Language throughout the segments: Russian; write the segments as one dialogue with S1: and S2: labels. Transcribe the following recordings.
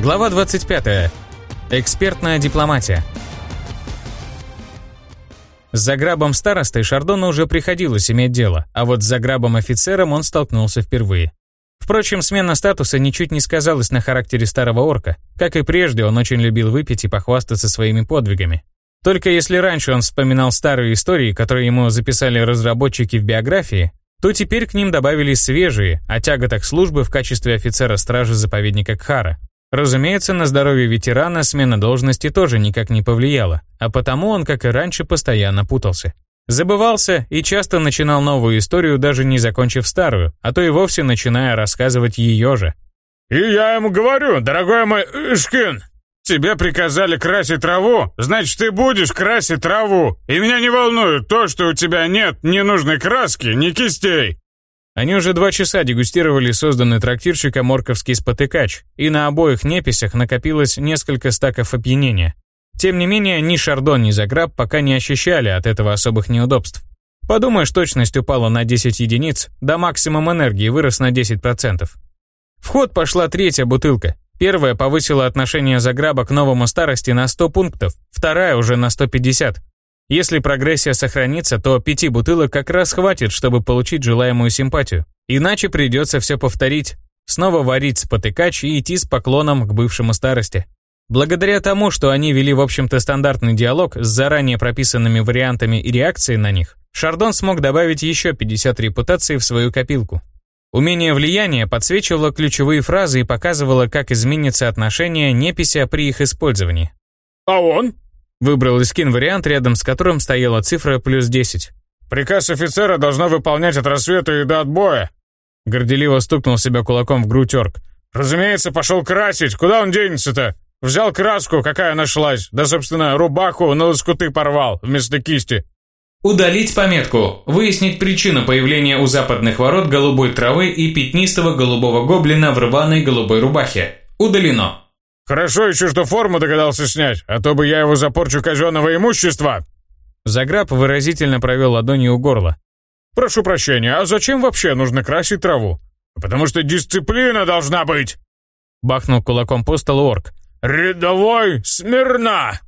S1: Глава 25. Экспертная дипломатия. С заграбом старостой Шардону уже приходилось иметь дело, а вот с заграбом офицером он столкнулся впервые. Впрочем, смена статуса ничуть не сказалась на характере старого орка. Как и прежде, он очень любил выпить и похвастаться своими подвигами. Только если раньше он вспоминал старые истории, которые ему записали разработчики в биографии, то теперь к ним добавились свежие, о тяготах службы в качестве офицера стражи заповедника Кхара. Разумеется, на здоровье ветерана смена должности тоже никак не повлияла, а потому он, как и раньше, постоянно путался. Забывался и часто начинал новую историю, даже не закончив старую, а то и вовсе начиная рассказывать ее же.
S2: «И я ему говорю, дорогой мой Ишкин, тебе приказали красить траву, значит, ты будешь красить траву. И меня не волнует то, что у тебя нет ни нужной краски, ни кистей.
S1: Они уже два часа дегустировали созданный трактирщиком морковский спотыкач, и на обоих неписях накопилось несколько стаков опьянения. Тем не менее, ни Шардон, ни Заграб пока не ощущали от этого особых неудобств. Подумаешь, точность упала на 10 единиц, да максимум энергии вырос на 10%. В ход пошла третья бутылка. Первая повысила отношение Заграба к новому старости на 100 пунктов, вторая уже на 150. Если прогрессия сохранится, то пяти бутылок как раз хватит, чтобы получить желаемую симпатию. Иначе придется все повторить. Снова варить спотыкач и идти с поклоном к бывшему старости. Благодаря тому, что они вели, в общем-то, стандартный диалог с заранее прописанными вариантами и реакцией на них, Шардон смог добавить еще 50 репутаций в свою копилку. Умение влияния подсвечивало ключевые фразы и показывало, как изменится отношение непися при их использовании.
S2: «А он?»
S1: Выбрал Искин вариант, рядом с которым стояла цифра плюс 10.
S2: «Приказ офицера должно выполнять от рассвета и до отбоя!»
S1: Горделиво стукнул себя кулаком в грудь орк.
S2: «Разумеется, пошел красить! Куда он денется-то? Взял краску, какая нашлась, да, собственно, рубаху на лоскуты порвал вместо кисти!»
S1: Удалить пометку. Выяснить причину появления у западных ворот голубой травы и пятнистого голубого гоблина в рваной голубой рубахе. Удалено.
S2: Хорошо еще, что форму догадался снять, а то бы я его запорчу казенного имущества!»
S1: Заграб выразительно провел ладонью у горла.
S2: «Прошу прощения, а зачем вообще нужно красить траву? Потому что дисциплина должна быть!»
S1: Бахнул кулаком по столу орк.
S2: «Рядовой, смирно!»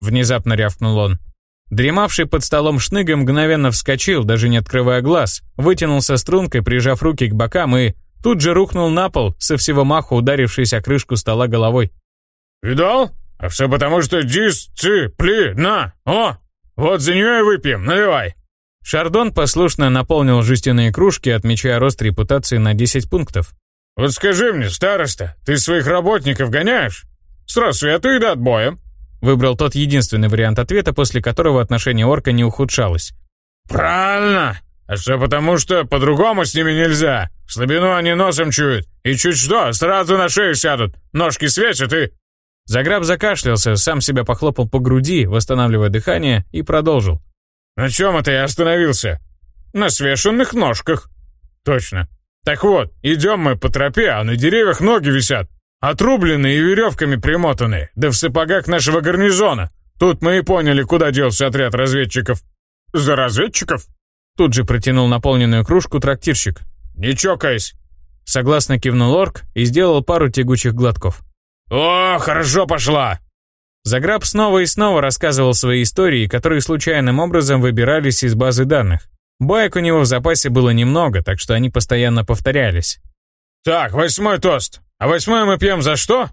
S1: Внезапно рявкнул он. Дремавший под столом шныга мгновенно вскочил, даже не открывая глаз, вытянулся стрункой, прижав руки к бокам и тут же рухнул на пол, со всего маху ударившись о крышку стола головой.
S2: «Видал? А все потому, что дисциплина! О, вот за нее и выпьем, наливай!»
S1: Шардон послушно наполнил жестяные кружки, отмечая рост репутации на 10 пунктов.
S2: «Вот скажи мне, староста, ты своих работников гоняешь? С рассвета и до отбоя!»
S1: Выбрал тот единственный вариант ответа, после которого отношение орка не ухудшалось.
S2: «Правильно! А все потому, что по-другому с ними нельзя. Слабину они носом чуют. И чуть что, сразу на шею сядут. Ножки свесят и...»
S1: Заграб закашлялся, сам себя похлопал по груди, восстанавливая дыхание, и продолжил.
S2: «На чем это я остановился?» «На свешенных ножках». «Точно. Так вот, идем мы по тропе, а на деревьях ноги висят. Отрубленные и веревками примотанные, да в сапогах нашего гарнизона. Тут мы и поняли, куда делся отряд разведчиков». «За разведчиков?»
S1: Тут же протянул наполненную кружку трактирщик.
S2: «Не чокаясь!»
S1: Согласно кивнул орк и сделал пару тягучих глотков.
S2: «О, хорошо пошла!»
S1: Заграб снова и снова рассказывал свои истории, которые случайным образом выбирались из базы данных. Баек у него в запасе было немного, так что они постоянно повторялись.
S2: «Так, восьмой тост. А восьмой мы пьем за что?»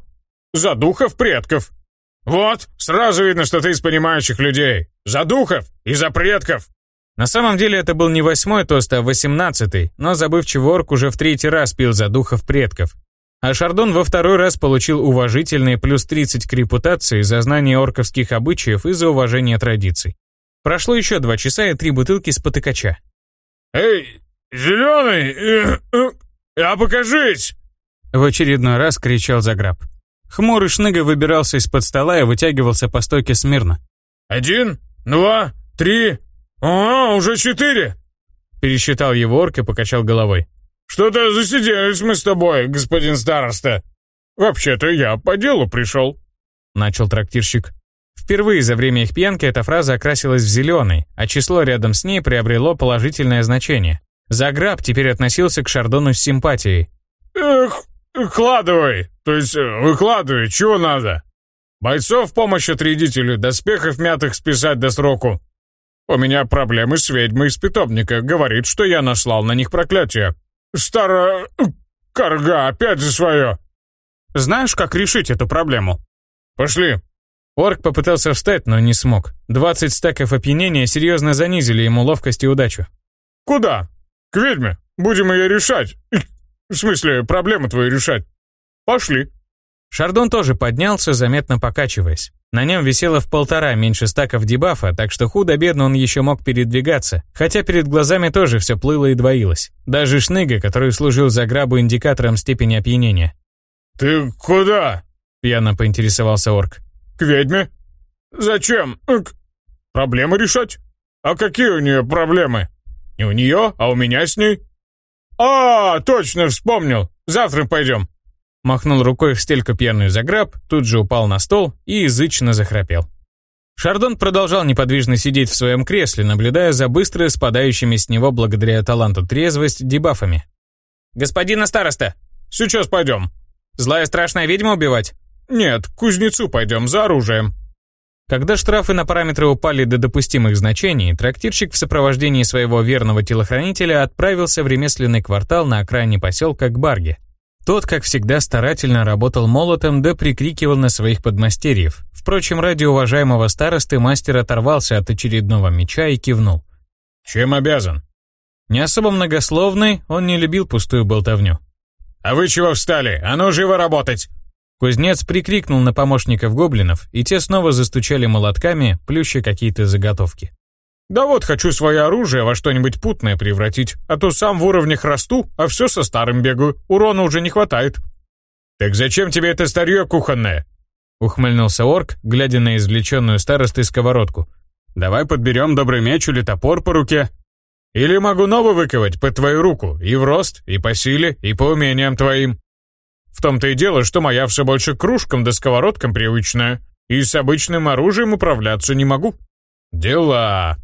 S2: «За духов предков». «Вот, сразу видно, что ты из понимающих людей. За духов и за предков».
S1: На самом деле это был не восьмой тост, а восемнадцатый, но забывчивый орк уже в третий раз пил за духов предков. А Шардон во второй раз получил уважительные плюс 30 к репутации за знание орковских обычаев и за уважение традиций. Прошло еще два часа и три бутылки с потыкача.
S2: «Эй, зеленый, э, э, а покажись!»
S1: В очередной раз кричал Заграб. Хмурый шныга выбирался из-под стола и вытягивался по стойке смирно.
S2: «Один, два, три, а, уже четыре!»
S1: Пересчитал его орк и покачал головой.
S2: «Что-то засиделись мы с тобой, господин староста. Вообще-то я по делу пришел», — начал трактирщик.
S1: Впервые за время их пьянки эта фраза окрасилась в зеленый, а число рядом с ней приобрело положительное значение. Заграб теперь относился к Шардону с симпатией.
S2: «Эх, Вкладывай, то есть э, выкладывай, чего надо. Бойцов помощь отрядителю, доспехов мятых списать до сроку. У меня проблемы с ведьмой из питомника, говорит, что я наслал на них проклятие. Старая карга опять за свое.
S1: Знаешь, как решить эту проблему?
S2: Пошли.
S1: Орк попытался встать, но не смог. 20 стаков опьянения серьезно занизили ему ловкость и удачу.
S2: Куда? К ведьме. Будем ее решать. В смысле, проблемы твои решать. Пошли.
S1: Шардон тоже поднялся, заметно покачиваясь. На нем висело в полтора меньше стаков дебафа, так что худо-бедно он еще мог передвигаться, хотя перед глазами тоже все плыло и двоилось. Даже шныга, который служил за грабу индикатором степени опьянения.
S2: «Ты куда?»
S1: — пьяно поинтересовался орк.
S2: «К ведьме?» «Зачем? К... Проблемы решать? А какие у нее проблемы? Не у нее, а у меня с ней?» «А, точно вспомнил! Завтра пойдем!»
S1: Махнул рукой в стельку пьяную заграб, тут же упал на стол и язычно захрапел. Шардон продолжал неподвижно сидеть в своем кресле, наблюдая за быстро спадающими с него благодаря таланту трезвость дебафами. «Господин староста!»
S2: «Сейчас пойдем!»
S1: «Злая страшная ведьма убивать?»
S2: «Нет, к кузнецу пойдем за оружием!»
S1: Когда штрафы на параметры упали до допустимых значений, трактирщик в сопровождении своего верного телохранителя отправился в ремесленный квартал на окраине поселка к Барге. Тот, как всегда, старательно работал молотом да прикрикивал на своих подмастерьев. Впрочем, ради уважаемого старосты мастер оторвался от очередного меча и кивнул.
S2: «Чем обязан?»
S1: Не особо многословный, он не любил пустую болтовню.
S2: «А вы чего встали? А ну живо работать!»
S1: Кузнец прикрикнул на помощников гоблинов, и те снова застучали молотками, плюща какие-то заготовки.
S2: Да вот хочу свое оружие во что-нибудь путное превратить, а то сам в уровнях расту, а все со старым бегаю, урона уже не хватает. Так зачем тебе это старье кухонное?
S1: Ухмыльнулся орк, глядя на извлеченную старостой сковородку.
S2: Давай подберем добрый меч или топор по руке. Или могу новый выковать под твою руку, и в рост, и по силе, и по умениям твоим. В том-то и дело, что моя все больше кружкам да сковородкам привычная, и с обычным оружием управляться не могу. Дела.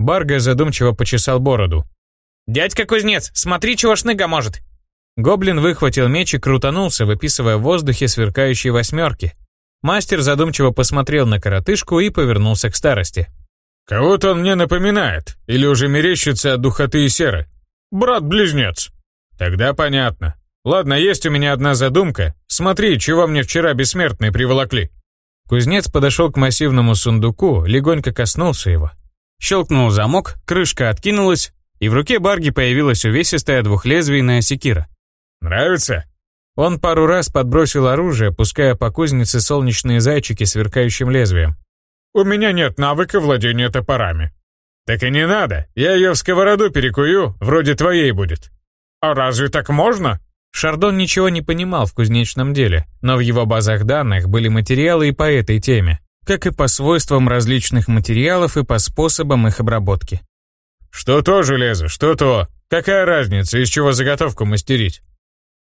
S1: Барга задумчиво почесал бороду.
S3: «Дядька кузнец, смотри, чего шныга может!»
S1: Гоблин выхватил меч и крутанулся, выписывая в воздухе сверкающие восьмерки. Мастер задумчиво посмотрел на коротышку и повернулся к старости.
S2: «Кого-то он мне напоминает, или уже мерещится от духоты и серы. Брат-близнец». «Тогда понятно. Ладно, есть у меня одна задумка. Смотри, чего мне вчера бессмертные приволокли».
S1: Кузнец подошел к массивному сундуку, легонько коснулся его. Щелкнул замок, крышка откинулась, и в руке Барги появилась увесистая двухлезвийная секира.
S2: «Нравится?»
S1: Он пару раз подбросил оружие, пуская по кузнице солнечные зайчики сверкающим лезвием.
S2: «У меня нет навыка владения топорами». «Так и не надо, я ее в сковороду перекую, вроде твоей будет». «А разве так можно?»
S1: Шардон ничего не понимал в кузнечном деле, но в его базах данных были материалы и по этой теме как и по свойствам различных материалов и по способам их обработки.
S2: «Что то железо, что то. Какая разница, из чего заготовку мастерить?»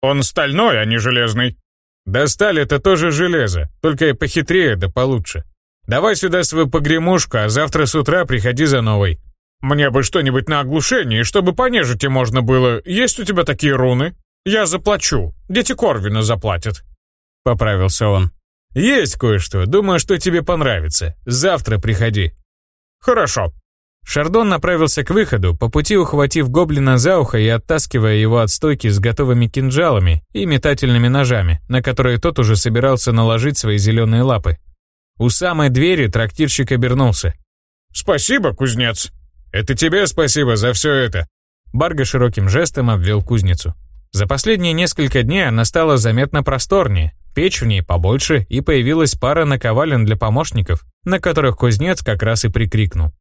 S2: «Он стальной, а не железный». «Да сталь — это тоже железо, только и похитрее да получше. Давай сюда свою погремушку, а завтра с утра приходи за новой. Мне бы что-нибудь на оглушение, чтобы по нежити можно было. Есть у тебя такие руны? Я заплачу. Дети Корвина заплатят».
S1: Поправился он.
S2: «Есть кое-что. Думаю, что тебе понравится. Завтра приходи».
S1: «Хорошо». Шардон направился к выходу, по пути ухватив гоблина за ухо и оттаскивая его от стойки с готовыми кинжалами и метательными ножами, на которые тот уже собирался наложить свои зеленые лапы. У самой двери трактирщик обернулся.
S2: «Спасибо, кузнец. Это тебе спасибо за все это».
S1: Барга широким жестом обвел кузницу. За последние несколько дней она стала заметно просторнее, печь в ней побольше, и появилась пара наковален для помощников, на которых кузнец как раз и прикрикнул.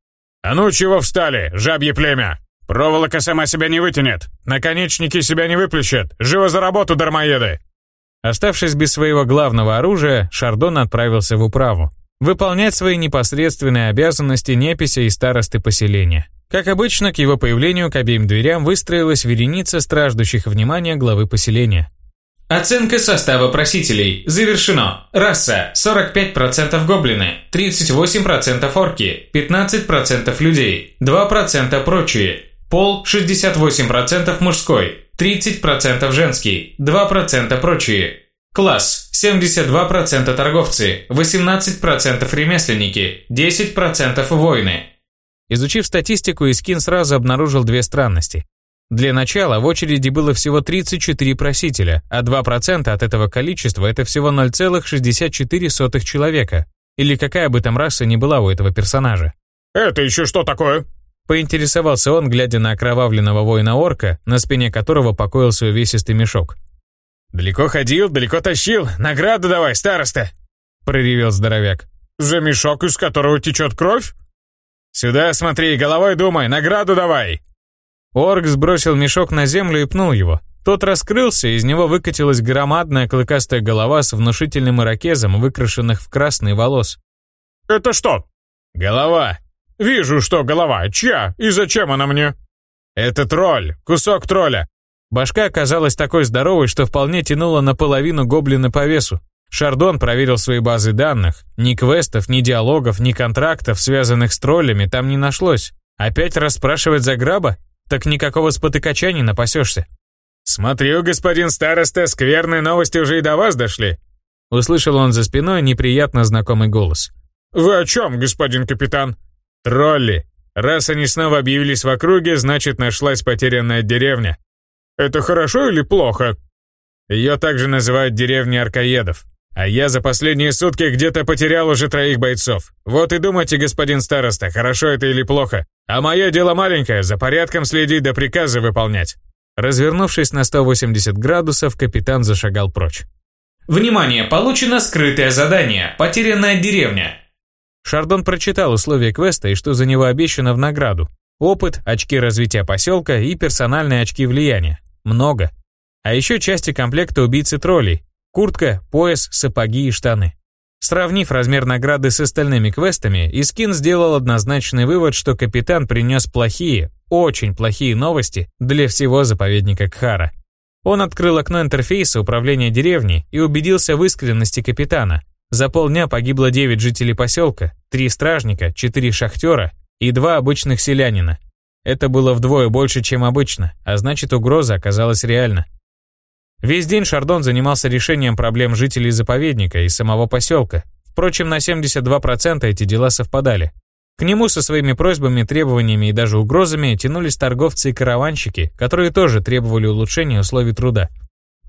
S2: «А ну чего встали, жабье племя? Проволока сама себя не вытянет, наконечники себя не выплещет, живо за работу, дармоеды!»
S1: Оставшись без своего главного оружия, Шардон отправился в управу. Выполнять свои непосредственные обязанности непися и старосты поселения. Как обычно, к его появлению к обеим дверям выстроилась вереница страждущих внимания главы поселения.
S4: Оценка состава просителей. Завершено. Раса 45% гоблины, 38% орки, 15% людей, 2% прочие. Пол 68% мужской, 30% женский, 2% прочие. Класс 72% торговцы, 18% ремесленники, 10% воины.
S1: Изучив статистику, Искин сразу обнаружил две странности. Для начала в очереди было всего 34 просителя, а 2% от этого количества – это всего 0,64 человека. Или какая бы там раса ни была у этого персонажа.
S2: «Это еще что такое?»
S1: Поинтересовался он, глядя на окровавленного воина-орка, на спине которого покоился увесистый мешок.
S2: «Далеко ходил, далеко тащил. Награду давай, староста!»
S1: Проревел здоровяк.
S2: «За мешок, из которого течет кровь?» «Сюда смотри, головой думай, награду давай!»
S1: Орк сбросил мешок на землю и пнул его. Тот раскрылся, из него выкатилась громадная клыкастая голова с внушительным ирокезом, выкрашенных в красный волос.
S2: «Это что?»
S1: «Голова».
S2: «Вижу, что голова. Чья? И зачем она мне?»
S1: «Это тролль. Кусок тролля». Башка оказалась такой здоровой, что вполне тянула наполовину гоблина по весу. Шардон проверил свои базы данных. Ни квестов, ни диалогов, ни контрактов, связанных с троллями, там не нашлось. Опять расспрашивать за граба? Так никакого спотыкача не напасешься.
S2: «Смотрю, господин староста, скверные новости уже и до вас дошли».
S1: Услышал он за спиной неприятно знакомый голос.
S2: «Вы о чем, господин капитан?»
S1: «Тролли. Раз они снова объявились в округе, значит нашлась потерянная деревня».
S2: «Это хорошо или плохо?»
S1: Ее также называют деревней Аркаедов. А я за последние сутки где-то потерял уже троих бойцов. Вот и думайте, господин староста, хорошо это или плохо. А мое дело маленькое, за порядком следить да приказы выполнять. Развернувшись на 180 градусов, капитан зашагал прочь.
S4: Внимание, получено скрытое задание «Потерянная деревня».
S1: Шардон прочитал условия квеста и что за него обещано в награду. Опыт, очки развития поселка и персональные очки влияния. Много. А еще части комплекта убийцы троллей, Куртка, пояс, сапоги и штаны. Сравнив размер награды с остальными квестами, Искин сделал однозначный вывод, что капитан принес плохие, очень плохие новости для всего заповедника Кхара. Он открыл окно интерфейса управления деревней и убедился в искренности капитана. За полдня погибло 9 жителей поселка, 3 стражника, 4 шахтера и 2 обычных селянина. Это было вдвое больше, чем обычно, а значит угроза оказалась реальна. Весь день Шардон занимался решением проблем жителей заповедника и самого поселка. Впрочем, на 72% эти дела совпадали. К нему со своими просьбами, требованиями и даже угрозами тянулись торговцы и караванщики, которые тоже требовали улучшения условий труда.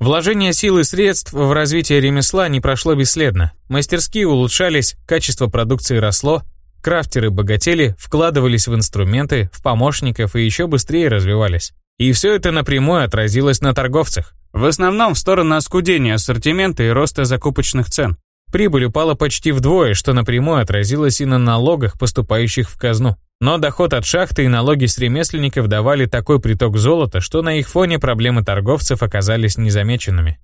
S1: Вложение сил и средств в развитие ремесла не прошло бесследно. Мастерские улучшались, качество продукции росло, крафтеры богатели, вкладывались в инструменты, в помощников и еще быстрее развивались. И все это напрямую отразилось на торговцах. В основном в сторону оскудения ассортимента и роста закупочных цен. Прибыль упала почти вдвое, что напрямую отразилось и на налогах, поступающих в казну. Но доход от шахты и налоги с ремесленников давали такой приток золота, что на их фоне проблемы торговцев оказались незамеченными.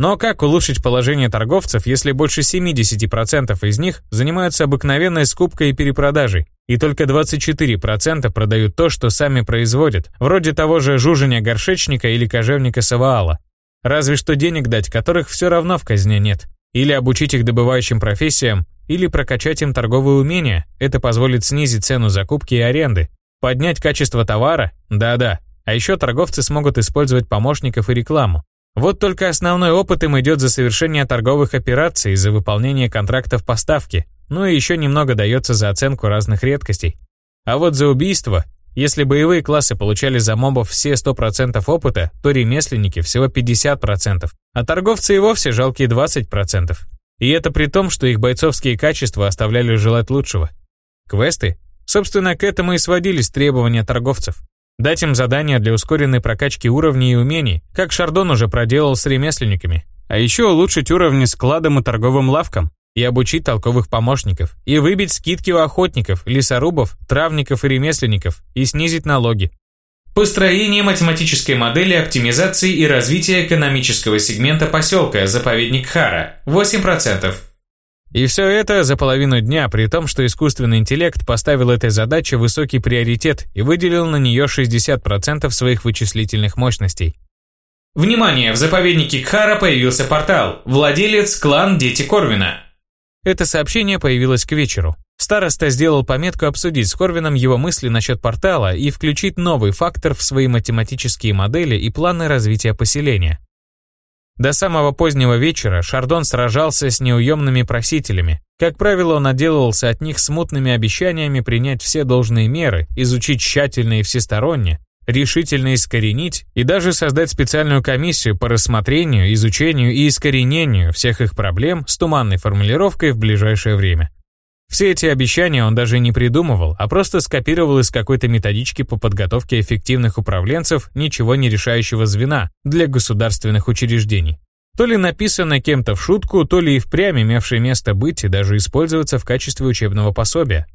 S1: Но как улучшить положение торговцев, если больше 70% из них занимаются обыкновенной скупкой и перепродажей, и только 24% продают то, что сами производят, вроде того же жуженя горшечника или кожевника Саваала. Разве что денег дать, которых все равно в казне нет. Или обучить их добывающим профессиям, или прокачать им торговые умения. Это позволит снизить цену закупки и аренды. Поднять качество товара? Да-да. А еще торговцы смогут использовать помощников и рекламу. Вот только основной опыт им идет за совершение торговых операций, за выполнение контрактов поставки, ну и еще немного дается за оценку разных редкостей. А вот за убийство, если боевые классы получали за мобов все 100% опыта, то ремесленники всего 50%, а торговцы и вовсе жалкие 20%. И это при том, что их бойцовские качества оставляли желать лучшего. Квесты? Собственно, к этому и сводились требования торговцев. Дать им задания для ускоренной прокачки уровней и умений, как Шардон уже проделал с ремесленниками. А еще улучшить уровни складам и торговым лавкам, и обучить толковых помощников, и выбить скидки у охотников, лесорубов, травников и ремесленников, и снизить налоги.
S4: Построение математической модели оптимизации и развития экономического сегмента поселка Заповедник Хара 8%.
S1: И все это за половину дня, при том, что искусственный интеллект поставил этой задаче высокий приоритет и выделил на нее 60% своих вычислительных мощностей.
S4: Внимание! В заповеднике Кхара появился портал. Владелец – клан Дети Корвина.
S1: Это сообщение появилось к вечеру. Староста сделал пометку обсудить с Корвином его мысли насчет портала и включить новый фактор в свои математические модели и планы развития поселения. До самого позднего вечера Шардон сражался с неуемными просителями. Как правило, он отделывался от них смутными обещаниями принять все должные меры, изучить тщательно и всесторонне, решительно искоренить и даже создать специальную комиссию по рассмотрению, изучению и искоренению всех их проблем с туманной формулировкой в ближайшее время. Все эти обещания он даже не придумывал, а просто скопировал из какой-то методички по подготовке эффективных управленцев ничего не решающего звена для государственных учреждений. То ли написано кем-то в шутку, то ли и впрямь имевшее место быть и даже использоваться в качестве учебного пособия.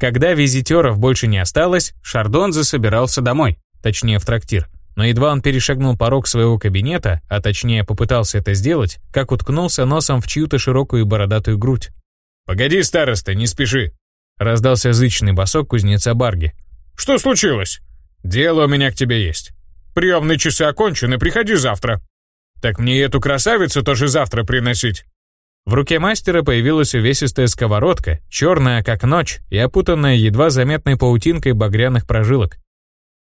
S1: Когда визитеров больше не осталось, Шардон засобирался домой, точнее в трактир. Но едва он перешагнул порог своего кабинета, а точнее попытался это сделать, как уткнулся носом в чью-то широкую бородатую грудь.
S2: «Погоди, староста, не спеши!»
S1: Раздался зычный босок кузнеца Барги.
S2: «Что случилось?» «Дело у меня к тебе есть. Приемные часы окончены, приходи завтра». «Так мне эту красавицу тоже завтра приносить».
S1: В руке мастера появилась увесистая сковородка, черная как ночь и опутанная едва заметной паутинкой багряных прожилок.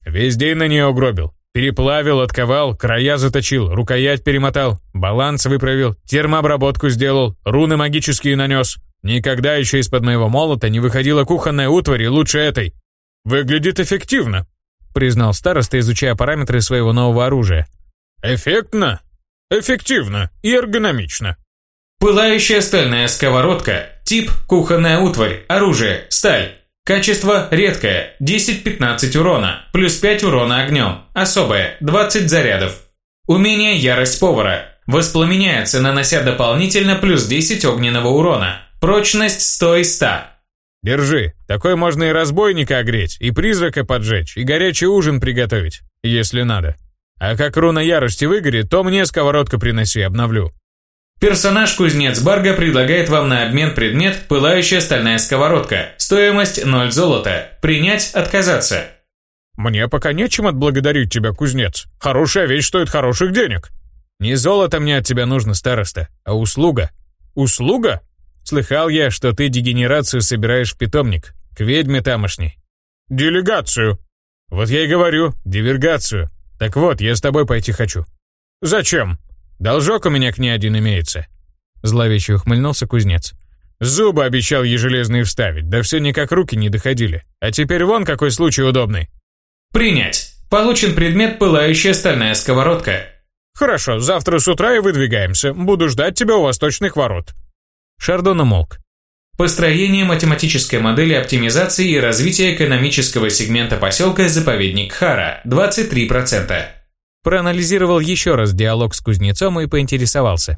S2: Весь день на нее угробил. Переплавил, отковал, края заточил, рукоять перемотал, баланс выправил, термообработку сделал, руны магические нанес. Никогда еще из-под моего молота не выходила кухонная утварь лучше этой. Выглядит эффективно, признал староста, изучая параметры своего нового оружия. Эффектно? Эффективно и эргономично.
S4: Пылающая стальная сковородка. Тип – кухонная утварь. Оружие – сталь. Качество – редкое. 10-15 урона. Плюс 5 урона огнем. Особое – 20 зарядов. Умение «Ярость повара». Воспламеняется, нанося дополнительно плюс 10 огненного урона. Прочность 100 из 100.
S2: Держи. Такой можно и разбойника огреть, и призрака поджечь, и горячий ужин приготовить, если надо. А как руна ярости выгорит, то мне сковородку приноси, обновлю.
S4: Персонаж Кузнец Барга предлагает вам на обмен предмет «Пылающая стальная сковородка». Стоимость 0 золота. Принять, отказаться.
S2: Мне пока нечем отблагодарить тебя, кузнец. Хорошая вещь стоит хороших денег. Не золото мне от тебя нужно, староста, а услуга. Услуга? Слыхал я, что ты дегенерацию собираешь в питомник, к ведьме тамошней. Делегацию. Вот я и говорю, дивергацию. Так вот, я с тобой пойти хочу. Зачем? Должок у меня к ней один имеется.
S1: Зловеще ухмыльнулся кузнец.
S2: Зубы обещал ей железные вставить, да все никак руки не доходили. А теперь вон какой случай удобный.
S4: Принять. Получен предмет «Пылающая стальная сковородка».
S2: Хорошо, завтра с утра и выдвигаемся. Буду ждать тебя у восточных ворот.
S1: Шардон умолк.
S4: Построение математической модели оптимизации и развития экономического сегмента поселка Заповедник Хара – 23%.
S1: Проанализировал еще раз диалог с кузнецом и поинтересовался.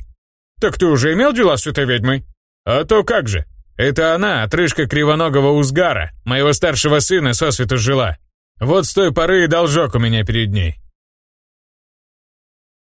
S2: «Так ты уже имел дела с этой ведьмой? А то как же. Это она, отрыжка кривоногого Узгара, моего старшего сына сосвету жила. Вот с той поры и должок у меня перед ней.